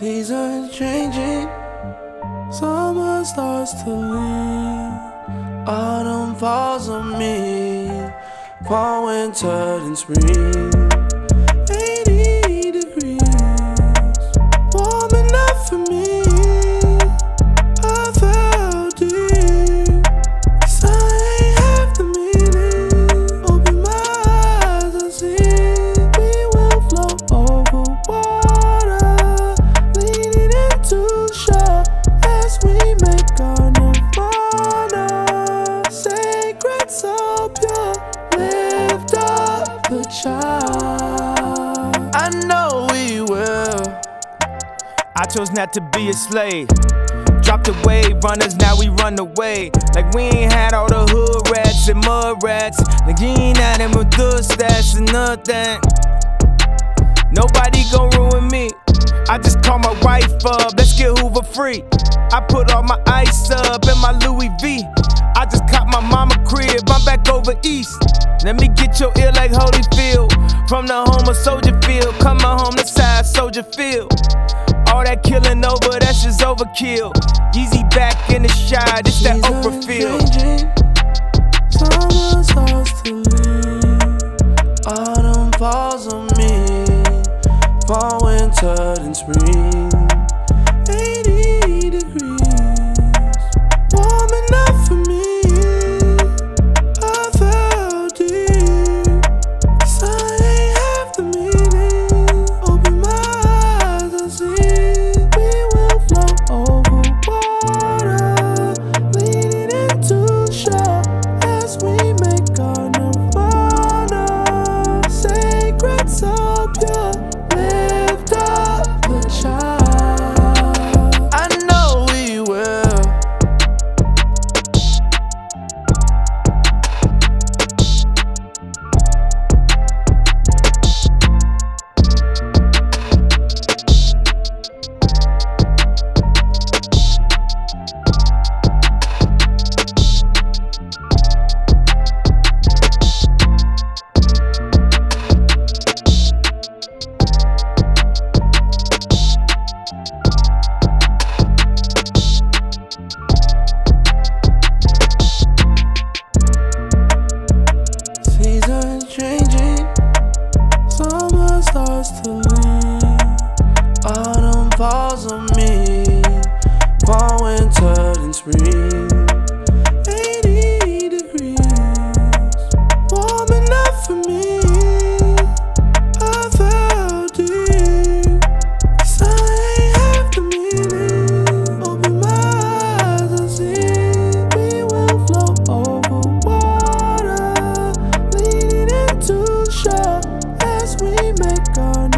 Seasons changing, summer starts to leave. Autumn falls on me, fall, winter, and spring. I chose not to be a slave. Dropped the wave runners, now we run away. Like we ain't had all the hood rats and mud rats. Like you ain't had them with good stats and nothing. Nobody gon' ruin me. I just call my wife up, let's get Hoover free. I put all my ice up in my Louis V. I just caught my mama crib, I'm back over east. Let me get your ear like Holyfield. From the home of Soldier Field, coming home to side Soldier Field. All that killing over, that's just overkill. Yeezy back in the shot, it's that Oprah feel. Summer starts to leave. Autumn falls on me. Fall, winter, and spring. Falls on me, fall, winter, and spring. 80 degrees, warm enough for me. I felt deep, 'cause I ain't have the meaning. Open my eyes and see we will float over water, leaning into shore as we make our